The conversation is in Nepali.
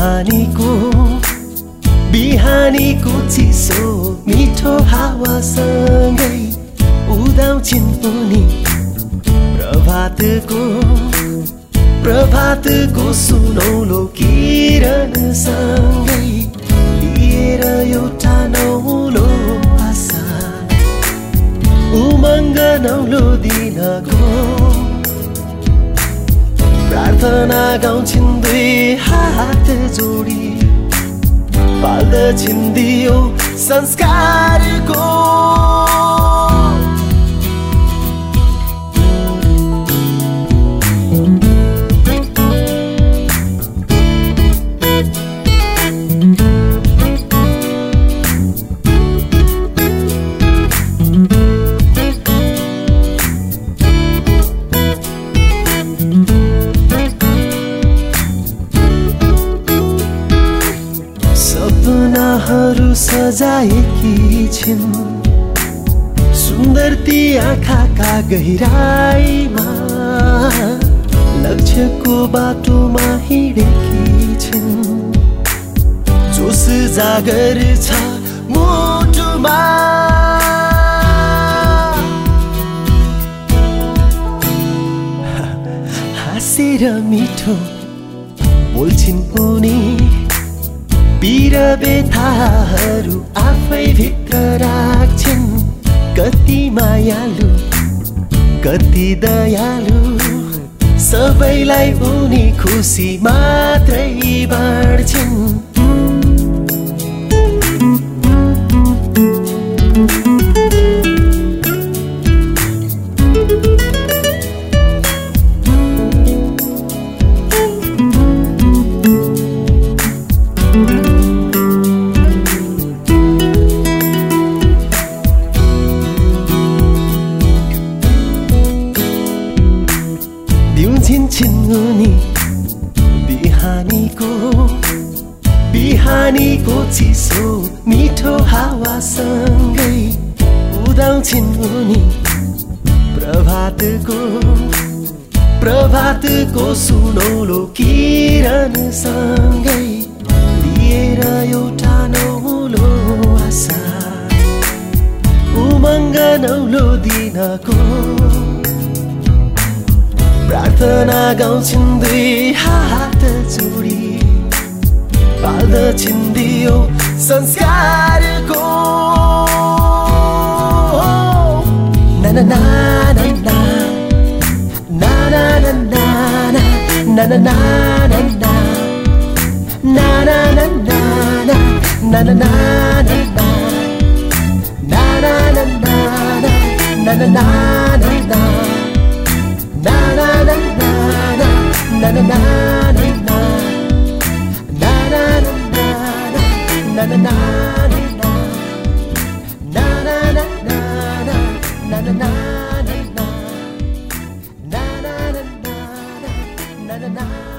बिहानीको बिहानीको चिसो मिठो हावासँगै उदाउँछिन् उनी प्रभातको प्रभातको सुनौलो किरणसँगै लिएर एउटा नौलो आशा। उमङ्ग नौलो दिनको प्रार्थना गाउँछिन् दुई हात जोडी। पाल्दछिन् दियो संस्कारको सजाएकी छिन्। सुन्दर ती आँखाका गहिराईमा लक्ष्यको बाटोमा हिँडेकी छिन्। जोस जागर छ मुटुमा। हाँसेर मिठो बोल्छिन् उनी पीर बेथाहरू आफै भित्र राख्छिन्। कति मायालु कति दयालु सबैलाई उनी खुसी मात्रै बाँड्छिन्। उनी बिहानीको बिहानीको चिसो मिठो हावासँगै उदाउँछिन् उनी प्रभातको प्रभातको सुनौलो किरणसँगै लिएर एउटा नौलो आशा। उमङ्ग नौलो दिनको प्रार्थना गाउँछिन् दुई हात ना ना ना ना ना ना ना ना ना na na na